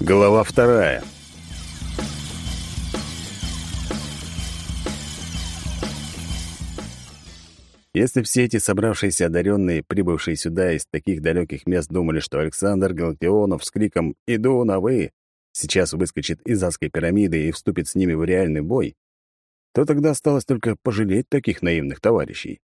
Глава вторая. Если все эти собравшиеся одаренные, прибывшие сюда из таких далеких мест, думали, что Александр Галактионов с криком «Иду на вы!» сейчас выскочит из адской пирамиды и вступит с ними в реальный бой, то тогда осталось только пожалеть таких наивных товарищей.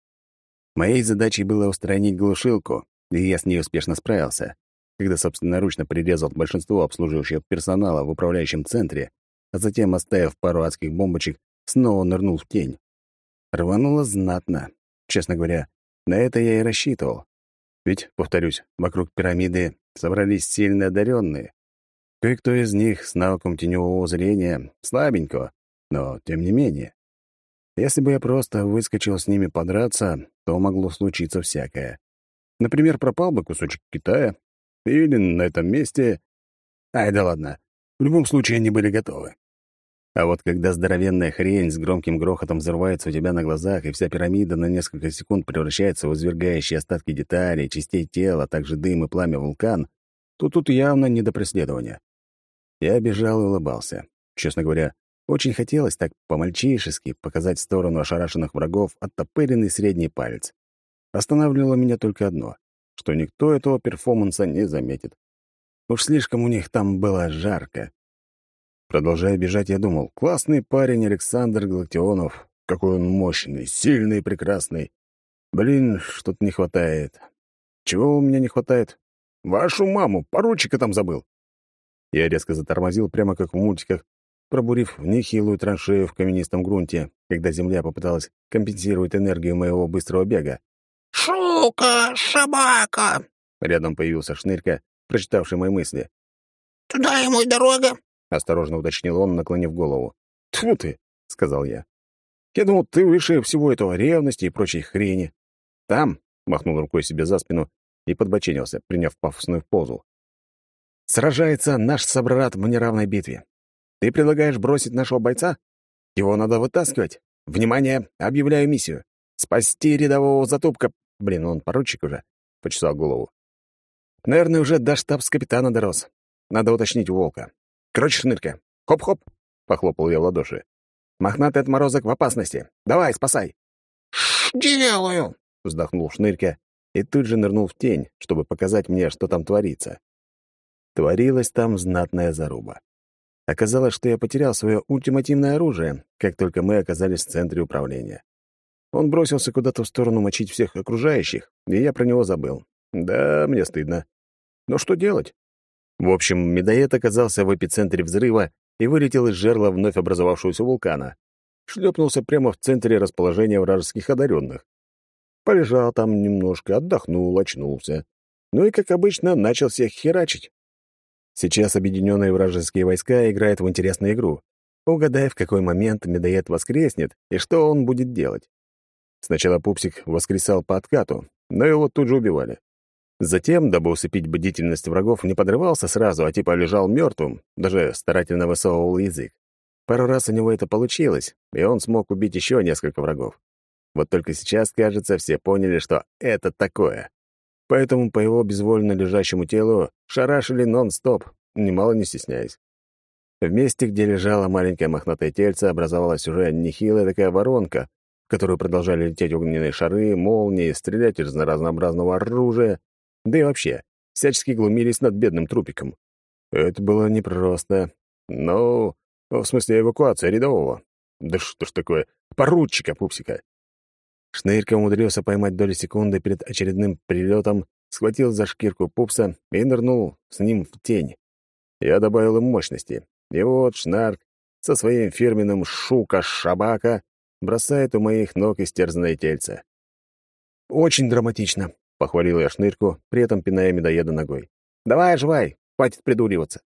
Моей задачей было устранить глушилку, и я с ней успешно справился когда собственноручно прирезал большинство обслуживающего персонала в управляющем центре, а затем, оставив пару адских бомбочек, снова нырнул в тень. Рвануло знатно. Честно говоря, на это я и рассчитывал. Ведь, повторюсь, вокруг пирамиды собрались сильно одаренные. Кое-кто из них с навыком теневого зрения слабенького, но тем не менее. Если бы я просто выскочил с ними подраться, то могло случиться всякое. Например, пропал бы кусочек Китая, или на этом месте... Ай, да ладно. В любом случае, они были готовы. А вот когда здоровенная хрень с громким грохотом взрывается у тебя на глазах, и вся пирамида на несколько секунд превращается в извергающие остатки деталей, частей тела, а также дым и пламя вулкан, то тут явно не до преследования. Я бежал и улыбался. Честно говоря, очень хотелось так по-мальчишески показать в сторону ошарашенных врагов оттопыренный средний палец. Останавливало меня только одно что никто этого перформанса не заметит. Уж слишком у них там было жарко. Продолжая бежать, я думал, классный парень Александр Галактионов, какой он мощный, сильный прекрасный. Блин, что-то не хватает. Чего у меня не хватает? Вашу маму, поручика там забыл. Я резко затормозил, прямо как в мультиках, пробурив нехилую траншею в каменистом грунте, когда земля попыталась компенсировать энергию моего быстрого бега. «Шука, собака!» Рядом появился Шнырька, прочитавший мои мысли. «Туда ему и дорога!» — осторожно уточнил он, наклонив голову. «Тьфу ты!» — сказал я. «Я думал, ты выше всего этого ревности и прочей хрени. Там!» — махнул рукой себе за спину и подбоченился, приняв пафосную позу. «Сражается наш собрат в неравной битве. Ты предлагаешь бросить нашего бойца? Его надо вытаскивать. Внимание! Объявляю миссию. Спасти рядового затупка Блин, он поручик уже. Почесал голову. Наверное, уже до штабс-капитана дорос. Надо уточнить у волка. Короче, шнырка. Хоп-хоп. Похлопал я в ладоши. Мохнатый отморозок в опасности. Давай, спасай. «Делаю!» — вздохнул Шнырька и тут же нырнул в тень, чтобы показать мне, что там творится. Творилась там знатная заруба. Оказалось, что я потерял свое ультимативное оружие, как только мы оказались в центре управления. Он бросился куда-то в сторону мочить всех окружающих, и я про него забыл. Да, мне стыдно. Но что делать? В общем, медоед оказался в эпицентре взрыва и вылетел из жерла вновь образовавшегося вулкана. Шлепнулся прямо в центре расположения вражеских одаренных. Полежал там немножко, отдохнул, очнулся. Ну и, как обычно, начал всех херачить. Сейчас объединенные вражеские войска играют в интересную игру. Угадай, в какой момент медоед воскреснет и что он будет делать. Сначала пупсик воскресал по откату, но его тут же убивали. Затем, дабы усыпить бдительность врагов, не подрывался сразу, а типа лежал мертвым, даже старательно высовывал язык. Пару раз у него это получилось, и он смог убить еще несколько врагов. Вот только сейчас, кажется, все поняли, что это такое. Поэтому по его безвольно лежащему телу шарашили нон-стоп, немало не стесняясь. В месте, где лежало маленькое мохнатое тельце, образовалась уже нехилая такая воронка, в которую продолжали лететь огненные шары, молнии, стрелять из разнообразного оружия, да и вообще, всячески глумились над бедным трупиком. Это было непросто. Но... В смысле, эвакуация рядового. Да что ж такое? Поручика пупсика. Шнырька умудрился поймать доли секунды перед очередным прилетом, схватил за шкирку пупса и нырнул с ним в тень. Я добавил им мощности. И вот Шнарк со своим фирменным «Шука-шабака» бросает у моих ног истерзанное тельце. «Очень драматично», — похвалил я шнырку, при этом пиная медоеда ногой. «Давай, оживай, хватит придуриваться».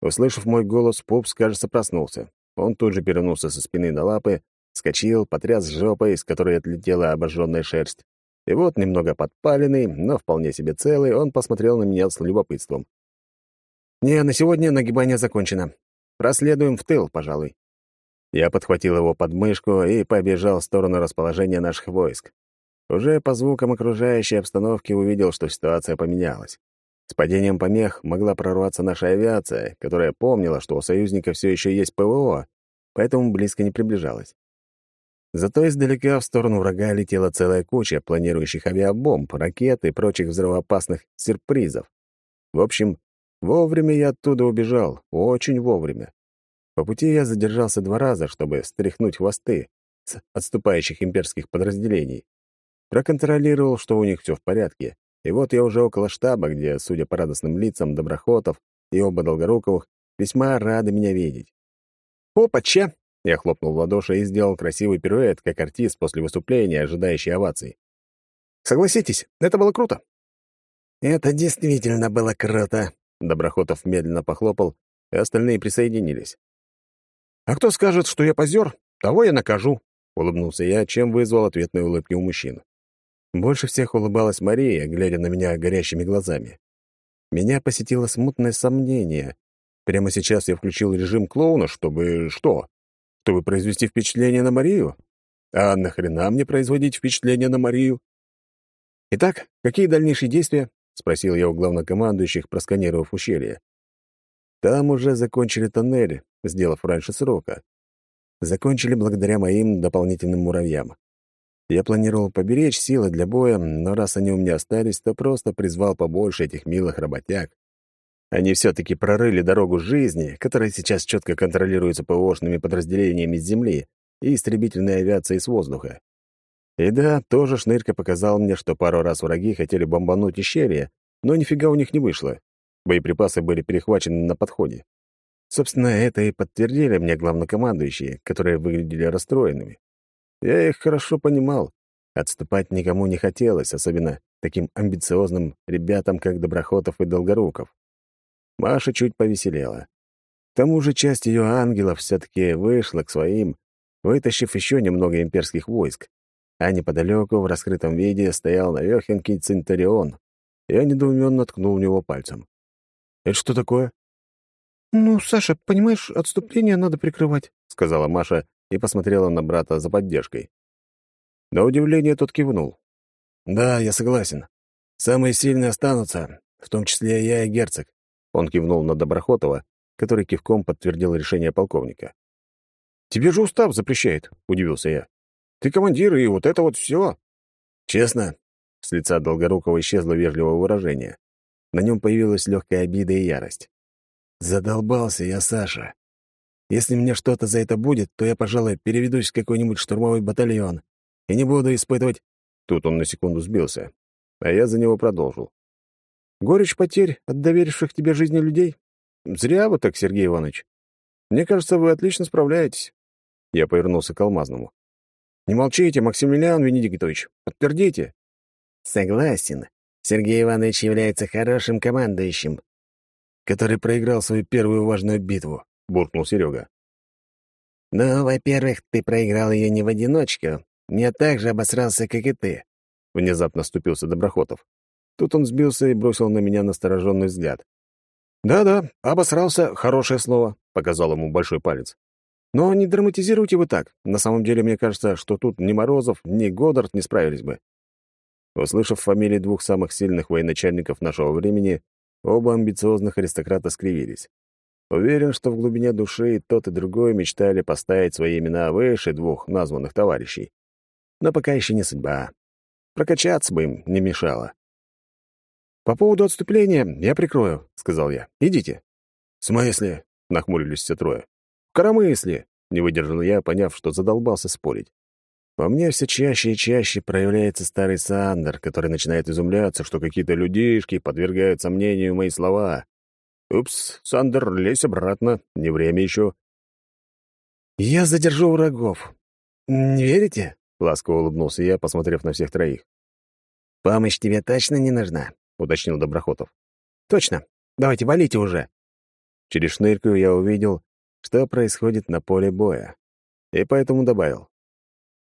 Услышав мой голос, Пупс, кажется, проснулся. Он тут же перенулся со спины на лапы, скочил, потряс жопой, из которой отлетела обожженная шерсть. И вот, немного подпаленный, но вполне себе целый, он посмотрел на меня с любопытством. «Не, на сегодня нагибание закончено. Проследуем в тыл, пожалуй». Я подхватил его под мышку и побежал в сторону расположения наших войск. Уже по звукам окружающей обстановки увидел, что ситуация поменялась. С падением помех могла прорваться наша авиация, которая помнила, что у союзника все еще есть ПВО, поэтому близко не приближалась. Зато издалека в сторону врага летела целая куча планирующих авиабомб, ракет и прочих взрывоопасных сюрпризов. В общем, вовремя я оттуда убежал, очень вовремя. По пути я задержался два раза, чтобы стряхнуть хвосты с отступающих имперских подразделений. Проконтролировал, что у них все в порядке, и вот я уже около штаба, где, судя по радостным лицам Доброхотов и оба Долгоруковых, весьма рады меня видеть. «Опача!» Я хлопнул в ладоши и сделал красивый пируэт, как артист после выступления, ожидающий оваций. «Согласитесь, это было круто». «Это действительно было круто», — Доброхотов медленно похлопал, и остальные присоединились. «А кто скажет, что я позер, того я накажу», — улыбнулся я, чем вызвал ответные улыбки у мужчин. Больше всех улыбалась Мария, глядя на меня горящими глазами. Меня посетило смутное сомнение. Прямо сейчас я включил режим клоуна, чтобы... что? чтобы произвести впечатление на Марию? А нахрена мне производить впечатление на Марию? Итак, какие дальнейшие действия? спросил я у главнокомандующих, просканировав ущелье. Там уже закончили тоннель, сделав раньше срока. Закончили благодаря моим дополнительным муравьям. Я планировал поберечь силы для боя, но раз они у меня остались, то просто призвал побольше этих милых работяг. Они все-таки прорыли дорогу жизни, которая сейчас четко контролируется ПВОшными подразделениями с земли и истребительной авиацией с воздуха. И да, тоже Шнырька показал мне, что пару раз враги хотели бомбануть ущелье, но нифига у них не вышло. Боеприпасы были перехвачены на подходе. Собственно, это и подтвердили мне главнокомандующие, которые выглядели расстроенными. Я их хорошо понимал. Отступать никому не хотелось, особенно таким амбициозным ребятам, как Доброхотов и Долгоруков. Маша чуть повеселела. К тому же часть ее ангелов все-таки вышла к своим, вытащив еще немного имперских войск. А неподалеку, в раскрытом виде, стоял навехенький Центурион. Я недоуменно ткнул в него пальцем. «Это что такое?» «Ну, Саша, понимаешь, отступление надо прикрывать», — сказала Маша и посмотрела на брата за поддержкой. На удивление тот кивнул. «Да, я согласен. Самые сильные останутся, в том числе я и герцог. Он кивнул на Доброхотова, который кивком подтвердил решение полковника. «Тебе же устав запрещает», — удивился я. «Ты командир, и вот это вот все». «Честно?» — с лица Долгорукова исчезло вежливое выражение. На нем появилась легкая обида и ярость. «Задолбался я, Саша. Если мне что-то за это будет, то я, пожалуй, переведусь в какой-нибудь штурмовой батальон и не буду испытывать...» Тут он на секунду сбился, а я за него продолжил. Горечь потерь от доверивших тебе жизни людей? Зря вы так, Сергей Иванович. Мне кажется, вы отлично справляетесь. Я повернулся к Алмазному. Не молчите, Максимилиан Венедиктович. Подтвердите. Согласен. Сергей Иванович является хорошим командующим, который проиграл свою первую важную битву, буркнул Серега. «Ну, во-первых, ты проиграл ее не в одиночку. Я так же обосрался, как и ты», — внезапно ступился Доброхотов. Тут он сбился и бросил на меня настороженный взгляд. «Да-да, обосрался — хорошее слово», — показал ему большой палец. «Но не драматизируйте вы так. На самом деле, мне кажется, что тут ни Морозов, ни Годдард не справились бы». Услышав фамилии двух самых сильных военачальников нашего времени, оба амбициозных аристократа скривились. Уверен, что в глубине души и тот, и другой мечтали поставить свои имена выше двух названных товарищей. Но пока еще не судьба. Прокачаться бы им не мешало. «По поводу отступления я прикрою», — сказал я. «Идите». «В смысле?» — нахмурились все трое. «В коромысле», — не выдержал я, поняв, что задолбался спорить. Во мне все чаще и чаще проявляется старый Сандер, который начинает изумляться, что какие-то людишки подвергают сомнению мои слова. «Упс, Сандер, лезь обратно, не время еще». «Я задержу врагов. Не верите?» — ласково улыбнулся я, посмотрев на всех троих. «Помощь тебе точно не нужна?» — уточнил Доброхотов. «Точно. Давайте, валите уже». Через шнырьку я увидел, что происходит на поле боя, и поэтому добавил.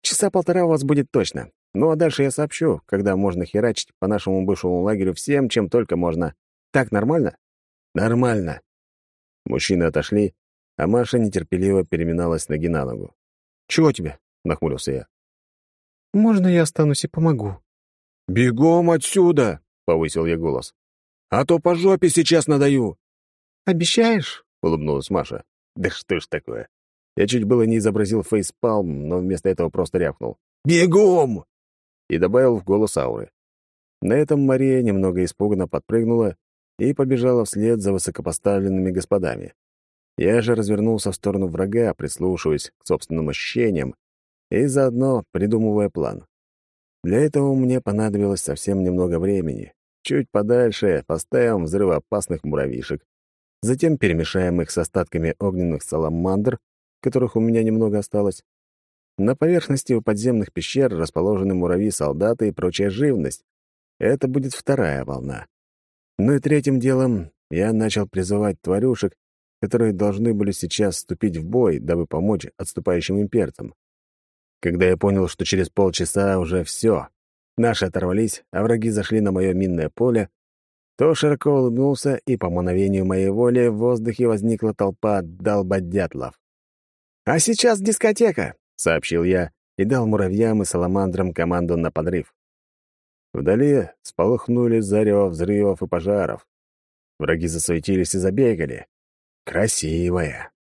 «Часа полтора у вас будет точно. Ну а дальше я сообщу, когда можно херачить по нашему бывшему лагерю всем, чем только можно. Так нормально?» «Нормально». Мужчины отошли, а Маша нетерпеливо переминалась ноги на ногу. «Чего тебе?» — нахмурился я. «Можно я останусь и помогу?» «Бегом отсюда!» — повысил я голос. а то по жопе сейчас надаю!» «Обещаешь?» — улыбнулась Маша. «Да что ж такое?» Я чуть было не изобразил фейспалм, но вместо этого просто рявкнул. «Бегом!» И добавил в голос ауры. На этом Мария немного испуганно подпрыгнула и побежала вслед за высокопоставленными господами. Я же развернулся в сторону врага, прислушиваясь к собственным ощущениям и заодно придумывая план. Для этого мне понадобилось совсем немного времени. Чуть подальше поставим взрывоопасных муравьишек, затем перемешаем их с остатками огненных саламандр, которых у меня немного осталось. На поверхности у подземных пещер расположены муравьи-солдаты и прочая живность. Это будет вторая волна. Ну и третьим делом я начал призывать тварюшек, которые должны были сейчас вступить в бой, дабы помочь отступающим имперцам. Когда я понял, что через полчаса уже все, наши оторвались, а враги зашли на мое минное поле, то широко улыбнулся, и по мановению моей воли в воздухе возникла толпа долбодятлов. «А сейчас дискотека!» — сообщил я и дал муравьям и саламандрам команду на подрыв. Вдали сполыхнули зарево взрывов и пожаров. Враги засуетились и забегали. Красивая.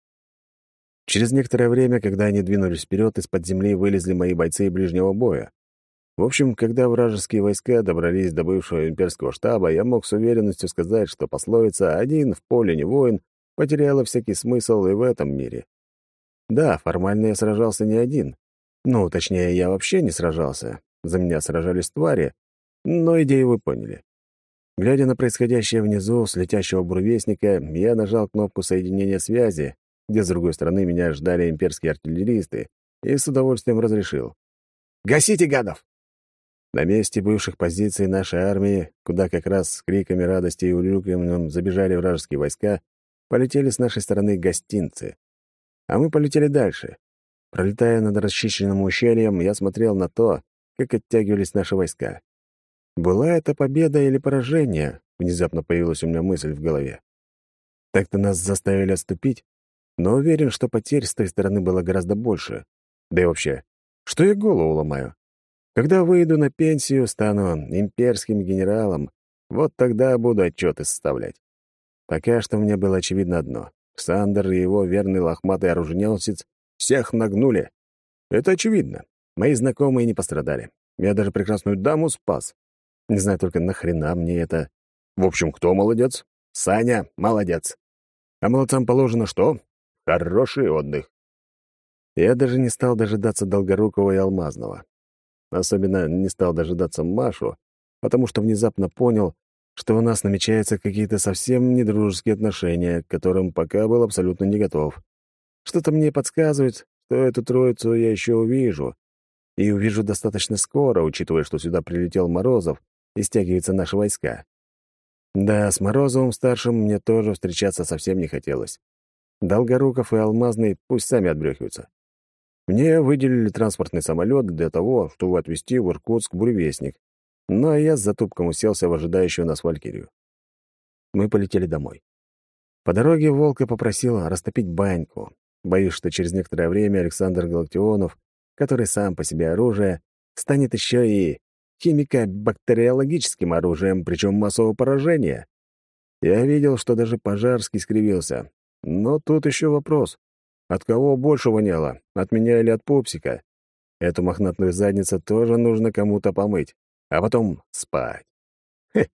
Через некоторое время, когда они двинулись вперед, из-под земли вылезли мои бойцы ближнего боя. В общем, когда вражеские войска добрались до бывшего имперского штаба, я мог с уверенностью сказать, что пословица «один в поле не воин» потеряла всякий смысл и в этом мире. Да, формально я сражался не один. Ну, точнее, я вообще не сражался. За меня сражались твари. Но идею вы поняли. Глядя на происходящее внизу с летящего буревестника, я нажал кнопку соединения связи, где с другой стороны меня ждали имперские артиллеристы, и с удовольствием разрешил. «Гасите гадов!» На месте бывших позиций нашей армии, куда как раз с криками радости и улюканьем забежали вражеские войска, полетели с нашей стороны гостинцы. А мы полетели дальше. Пролетая над расчищенным ущельем, я смотрел на то, как оттягивались наши войска. Была это победа или поражение? Внезапно появилась у меня мысль в голове. Так-то нас заставили отступить, но уверен, что потерь с той стороны было гораздо больше. Да и вообще, что я голову ломаю? Когда выйду на пенсию, стану имперским генералом, вот тогда буду отчеты составлять. Пока что мне было очевидно одно. Ксандр и его верный лохматый оруженосец всех нагнули. Это очевидно. Мои знакомые не пострадали. Я даже прекрасную даму спас. Не знаю только, нахрена мне это. В общем, кто молодец? Саня молодец. А молодцам положено что? Хороший отдых. Я даже не стал дожидаться Долгорукова и Алмазного. Особенно не стал дожидаться Машу, потому что внезапно понял, что у нас намечаются какие-то совсем недружеские отношения, к которым пока был абсолютно не готов. Что-то мне подсказывает, что эту троицу я еще увижу. И увижу достаточно скоро, учитывая, что сюда прилетел Морозов и стягиваются наши войска. Да, с Морозовым-старшим мне тоже встречаться совсем не хотелось. Долгоруков и Алмазный пусть сами отбрехаются. Мне выделили транспортный самолет для того, чтобы отвезти в Иркутск буревестник, ну а я с затупком уселся в ожидающую нас Валькирию. Мы полетели домой. По дороге Волка попросил растопить баньку. Боюсь, что через некоторое время Александр Галактионов, который сам по себе оружие, станет еще и химико-бактериологическим оружием, причем массового поражения. Я видел, что даже Пожарский скривился. Но тут еще вопрос. От кого больше воняло? От меня или от пупсика? Эту мохнатую задницу тоже нужно кому-то помыть, а потом спать. Хе.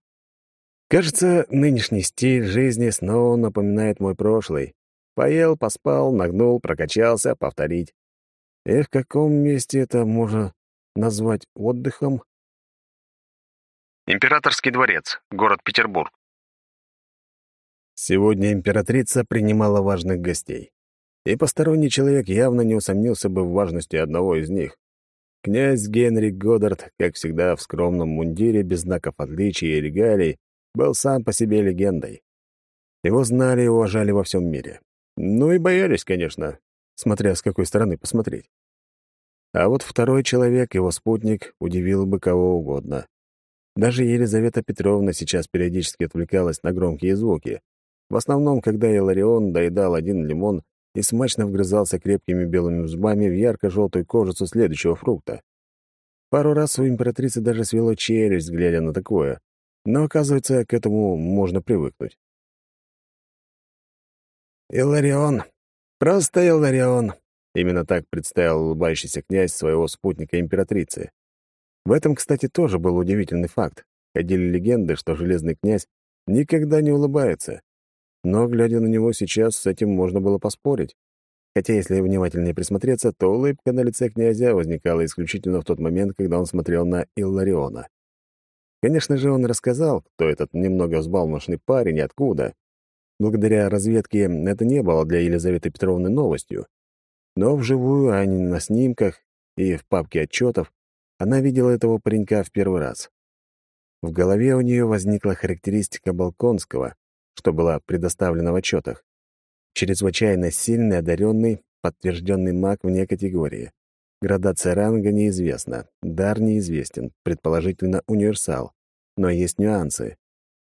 Кажется, нынешний стиль жизни снова напоминает мой прошлый. Поел, поспал, нагнул, прокачался, повторить. Эх, в каком месте это можно назвать отдыхом? Императорский дворец, город Петербург. Сегодня императрица принимала важных гостей. И посторонний человек явно не усомнился бы в важности одного из них. Князь Генри Годдард, как всегда в скромном мундире, без знаков отличия и регалий, был сам по себе легендой. Его знали и уважали во всем мире. Ну и боялись, конечно, смотря с какой стороны посмотреть. А вот второй человек, его спутник, удивил бы кого угодно. Даже Елизавета Петровна сейчас периодически отвлекалась на громкие звуки. В основном, когда Иларион доедал один лимон и смачно вгрызался крепкими белыми зубами в ярко-желтую кожицу следующего фрукта. Пару раз у императрицы даже свело челюсть, глядя на такое. но, оказывается, к этому можно привыкнуть. «Иларион! Просто Иларион!» Именно так представил улыбающийся князь своего спутника императрицы. В этом, кстати, тоже был удивительный факт. Ходили легенды, что Железный князь никогда не улыбается. Но, глядя на него сейчас, с этим можно было поспорить. Хотя, если внимательнее присмотреться, то улыбка на лице князя возникала исключительно в тот момент, когда он смотрел на Иллариона. Конечно же, он рассказал, кто этот немного взбалмошный парень и откуда. Благодаря разведке это не было для Елизаветы Петровны новостью. Но вживую, а не на снимках и в папке отчетов, она видела этого паренька в первый раз. В голове у нее возникла характеристика Балконского, что была предоставлена в отчетах. Чрезвычайно сильный, одаренный, подтвержденный маг вне категории. Градация ранга неизвестна, дар неизвестен, предположительно универсал. Но есть нюансы.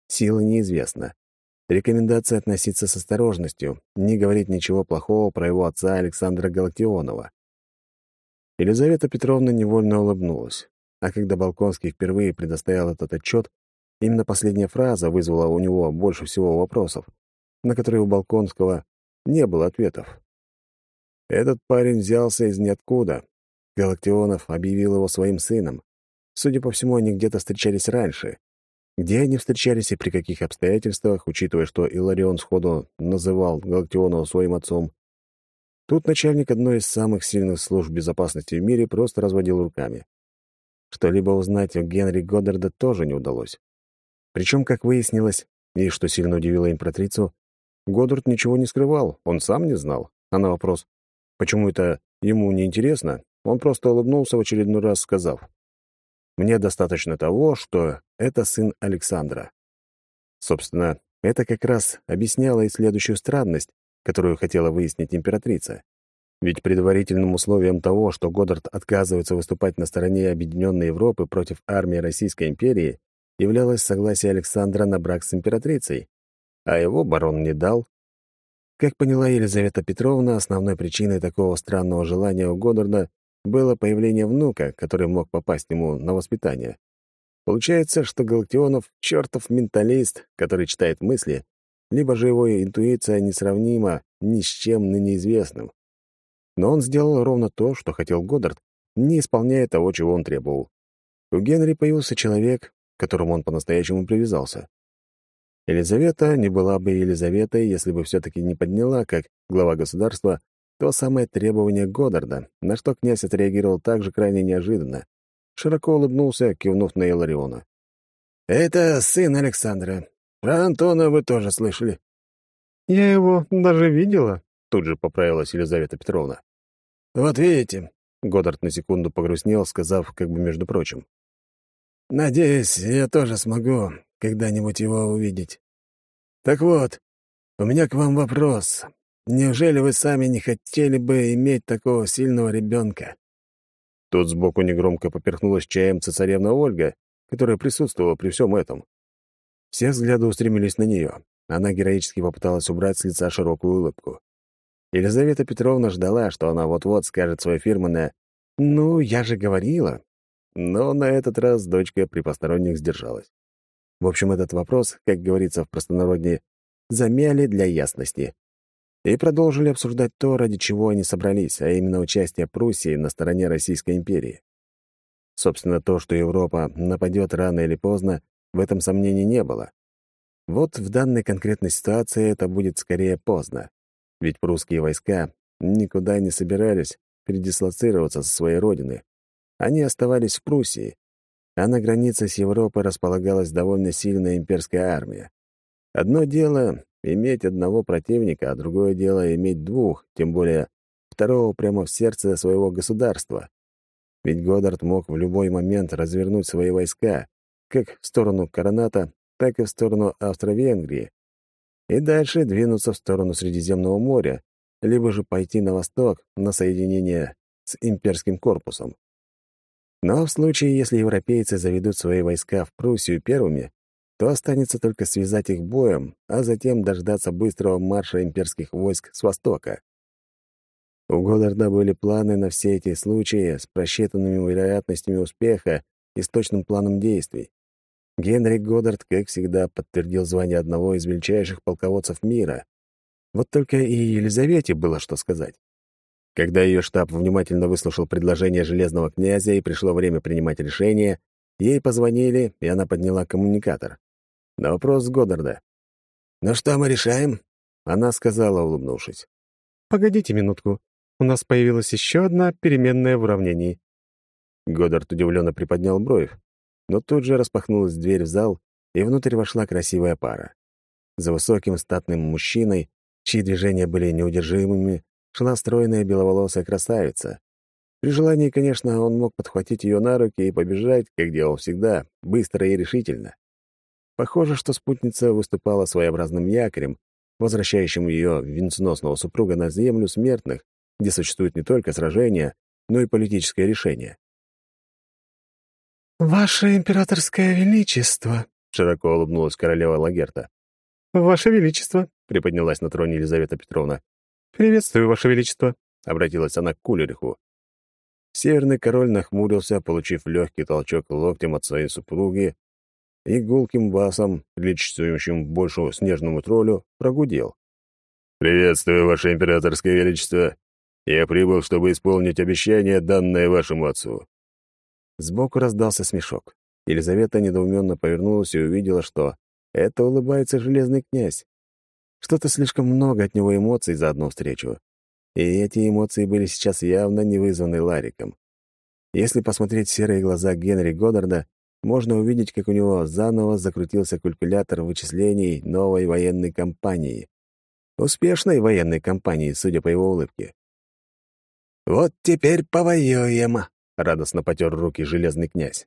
Сила неизвестна. Рекомендация относиться с осторожностью, не говорить ничего плохого про его отца Александра Галактионова. Елизавета Петровна невольно улыбнулась. А когда Балконский впервые предоставил этот отчет, именно последняя фраза вызвала у него больше всего вопросов, на которые у Балконского не было ответов. Этот парень взялся из ниоткуда. Галактионов объявил его своим сыном. Судя по всему, они где-то встречались раньше. Где они встречались и при каких обстоятельствах, учитывая, что Иларион сходу называл Галактионова своим отцом, Тут начальник одной из самых сильных служб безопасности в мире просто разводил руками. Что-либо узнать у Генри Годдарда тоже не удалось. Причем, как выяснилось, и что сильно удивило императрицу, Годдард ничего не скрывал, он сам не знал. А на вопрос, почему это ему не интересно, он просто улыбнулся в очередной раз, сказав, «Мне достаточно того, что это сын Александра». Собственно, это как раз объясняло и следующую странность, которую хотела выяснить императрица. Ведь предварительным условием того, что Годдард отказывается выступать на стороне Объединенной Европы против армии Российской империи, являлось согласие Александра на брак с императрицей, а его барон не дал. Как поняла Елизавета Петровна, основной причиной такого странного желания у Годдарда было появление внука, который мог попасть ему на воспитание. Получается, что Галактионов — чертов менталист, который читает мысли, либо же его интуиция несравнима ни с чем ныне известным. Но он сделал ровно то, что хотел Годдард, не исполняя того, чего он требовал. У Генри появился человек, к которому он по-настоящему привязался. Елизавета не была бы Елизаветой, если бы все-таки не подняла, как глава государства, то самое требование Годдарда, на что князь отреагировал так же крайне неожиданно. Широко улыбнулся, кивнув на Илариона. «Это сын Александра. Про Антона вы тоже слышали?» «Я его даже видела», — тут же поправилась Елизавета Петровна. «Вот видите», — Годдард на секунду погрустнел, сказав, как бы между прочим. «Надеюсь, я тоже смогу когда-нибудь его увидеть. Так вот, у меня к вам вопрос. Неужели вы сами не хотели бы иметь такого сильного ребенка?» Тут сбоку негромко поперхнулась чаем цесаревна Ольга, которая присутствовала при всем этом. Все взгляды устремились на нее. Она героически попыталась убрать с лица широкую улыбку. Елизавета Петровна ждала, что она вот-вот скажет свое фирменное «Ну, я же говорила». Но на этот раз дочка при посторонних сдержалась. В общем, этот вопрос, как говорится в простонародье, замяли для ясности. И продолжили обсуждать то, ради чего они собрались, а именно участие Пруссии на стороне Российской империи. Собственно, то, что Европа нападет рано или поздно, в этом сомнений не было. Вот в данной конкретной ситуации это будет скорее поздно. Ведь прусские войска никуда не собирались передислоцироваться со своей родины. Они оставались в Пруссии, а на границе с Европой располагалась довольно сильная имперская армия. Одно дело — иметь одного противника, а другое дело — иметь двух, тем более второго прямо в сердце своего государства. Ведь Годдард мог в любой момент развернуть свои войска, как в сторону Короната, так и в сторону Австро-Венгрии, и дальше двинуться в сторону Средиземного моря, либо же пойти на восток на соединение с имперским корпусом. Но в случае, если европейцы заведут свои войска в Пруссию первыми, то останется только связать их боем, а затем дождаться быстрого марша имперских войск с востока. У Годдарда были планы на все эти случаи с просчитанными вероятностями успеха и с точным планом действий. Генри Годдард, как всегда, подтвердил звание одного из величайших полководцев мира. Вот только и Елизавете было что сказать. Когда ее штаб внимательно выслушал предложение Железного князя и пришло время принимать решение, ей позвонили, и она подняла коммуникатор. На вопрос Годдарда. «Ну что мы решаем?» Она сказала, улыбнувшись. «Погодите минутку. У нас появилась еще одна переменная в уравнении». Годдард удивленно приподнял бровь, но тут же распахнулась дверь в зал, и внутрь вошла красивая пара. За высоким статным мужчиной, чьи движения были неудержимыми, шла стройная беловолосая красавица. При желании, конечно, он мог подхватить ее на руки и побежать, как делал всегда, быстро и решительно. Похоже, что спутница выступала своеобразным якорем, возвращающим ее венценосного супруга на землю смертных, где существует не только сражение, но и политическое решение. «Ваше императорское величество», — широко улыбнулась королева Лагерта. «Ваше величество», — приподнялась на троне Елизавета Петровна. «Приветствую, Ваше величество», — обратилась она к Кулериху. Северный король нахмурился, получив легкий толчок локтем от своей супруги, и гулким басом, приличествующим большему снежному троллю, прогудел. «Приветствую, Ваше Императорское Величество. Я прибыл, чтобы исполнить обещание, данное вашему отцу. Сбоку раздался смешок. Елизавета недоуменно повернулась и увидела, что это улыбается железный князь. Что-то слишком много от него эмоций за одну встречу. И эти эмоции были сейчас явно не вызваны Лариком. Если посмотреть в серые глаза Генри Годдарда, можно увидеть, как у него заново закрутился калькулятор вычислений новой военной кампании. Успешной военной кампании, судя по его улыбке. «Вот теперь повоюем», — радостно потер руки железный князь.